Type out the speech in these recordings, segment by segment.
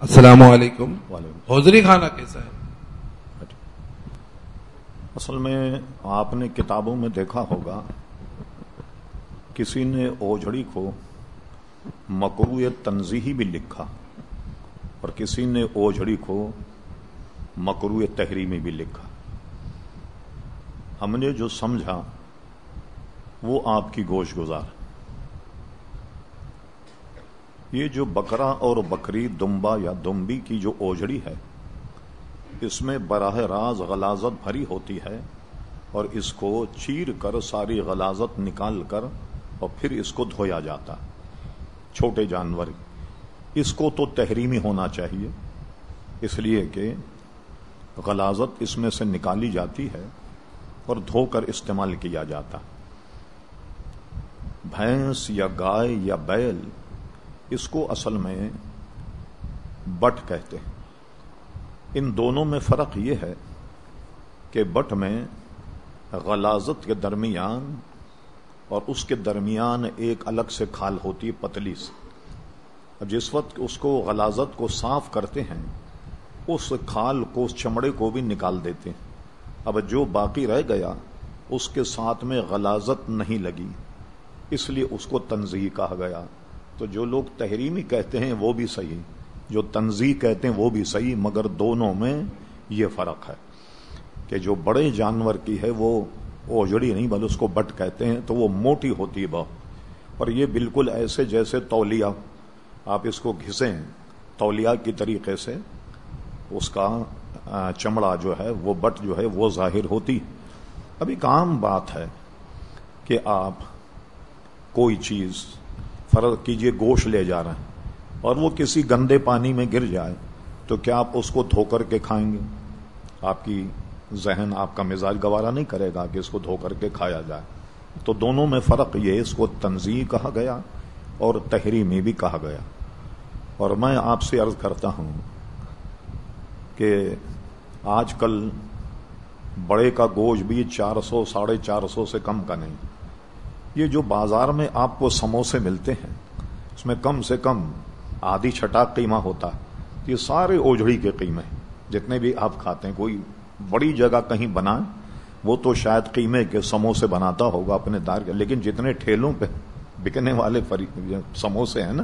السلام علیکم۔ وعلیکم۔ حضری خانہ کیسا ہے؟ اصل میں آپ نے کتابوں میں دیکھا ہوگا کسی نے اوجھڑی کو مکرو تنظیحی بھی لکھا اور کسی نے اوجھڑی کو مکرو تحریمی بھی لکھا۔ ہم نے جو سمجھا وہ آپ کی گوش گزار۔ یہ جو بکرا اور بکری دمبا یا دمبی کی جو اوجڑی ہے، اس میں براہ راز غلازت بھری ہوتی ہے اور اس کو چیر کر ساری غلازت نکال کر اور پھر اس کو دھویا جاتا۔ چھوٹے جانور، اس کو تو تحریمی ہونا چاہیے، اس لیے کہ غلازت اس میں سے نکالی جاتی ہے اور دھو کر استعمال کیا جاتا۔ بھینس یا گائے یا بیل اس کو اصل میں بٹ کہتے ہیں۔ ان دونوں میں فرق یہ ہے کہ بٹ میں غلازت کے درمیان اور اس کے درمیان ایک الگ سے کھال ہوتی ہے پتلی سے جس وقت اس کو غلازت کو صاف کرتے ہیں، اس کھال کو اس چمڑے کو بھی نکال دیتے ہیں۔ اب جو باقی رہ گیا، اس کے ساتھ میں غلازت نہیں لگی، اس لیے اس کو تنظیم کہا گیا۔ تو جو لوگ تحریمی کہتے ہیں وہ بھی صحیح جو تنظیم کہتے ہیں وہ بھی صحیح مگر دونوں میں یہ فرق ہے کہ جو بڑے جانور کی ہے وہ اوجڑی نہیں بل اس کو بٹ کہتے ہیں تو وہ موٹی ہوتی ہے بہت اور یہ بالکل ایسے جیسے تولیا آپ اس کو گھسیں تولیا کی طریقے سے، اس کا چمڑا جو ہے، وہ بٹ جو ہے، وہ ظاہر ہوتی۔ اب ایک عام بات ہے کہ آپ کوئی چیز فرض کیجیے گوشت لے جا رہے ہیں اور وہ کسی گندے پانی میں گر جائے تو کیا آپ اس کو دھو کر کے کھائیں گے؟ آپ کی ذہن آپ کا مزاج گوارا نہیں کرے گا کہ اس کو دھو کر کے کھایا جائے۔ تو دونوں میں فرق یہ اس کو تنظیم کہا گیا اور تحریمی بھی کہا گیا۔ اور میں آپ سے عرض کرتا ہوں کہ آج کل بڑے کا گوشت بھی چار سو، ساڑھے چار سو سے کم کا نہیں۔ یہ جو بازار میں آپ کو سموسے ملتے ہیں، اس میں کم سے کم آدھی چھٹا قیمہ ہوتا ہے یہ سارے اوجڑی کے قیمے جتنے بھی آپ کھاتے ہیں، کوئی بڑی جگہ کہیں بنا وہ تو شاید قیمے کے سموسے بناتا ہوگا اپنے دار کے، لیکن جتنے ٹھیلوں پہ بکنے والے سموسے ہیں نا،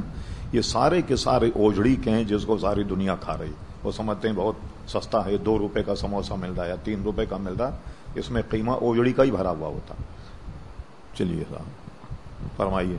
یہ سارے کے سارے اوجڑی کے ہیں جس کو ساری دنیا کھا رہی وہ سمجھتے ہیں بہت سستا ہے، دو روپے کا سموسا مل رہا ہے یا تین روپے کا مل رہا ہے اس میں قیمہ اوجڑی کا ہی بھرا ہوا ہوتا۔ چلیے صاحب فرمائیے۔